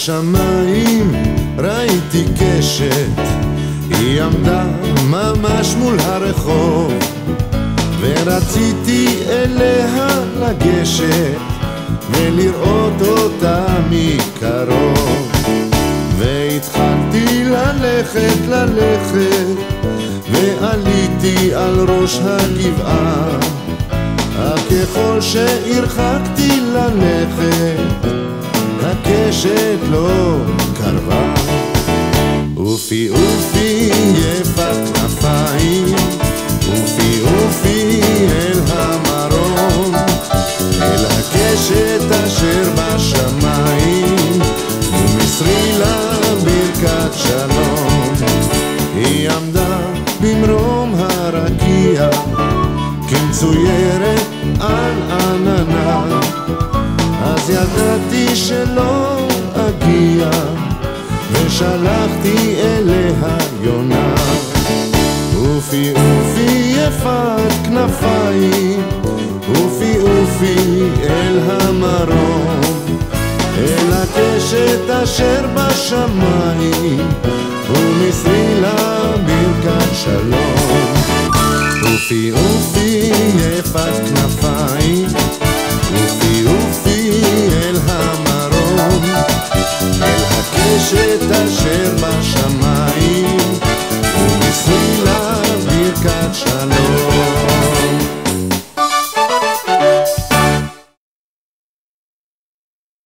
בשמיים ראיתי קשת, היא עמדה ממש מול הרחוב, ורציתי אליה לגשת, ולראות אותה מקרוב. והתחלתי ללכת, ללכת, ועליתי על ראש הגבעה. אך ככל שהרחקתי ללכת, לא קרבה. אופי אופי יפת כנפיים, אופי אופי אל המרום, אל הקשת אשר בשמיים, ומסרי לה ברכת שלום. היא עמדה במרום הרקיע, כמצוירת על עננה. אז ידעתי שלא אגיע, ושלחתי אליה יונה. אופי אופי יפת כנפיים, אופי אופי אל המרום, אל הקשת אשר בשמיים, ומסרי לה ברכת שלום. אופי אופי יפת הקשת אשר בשמיים, ומסרי לה ברכת שלום.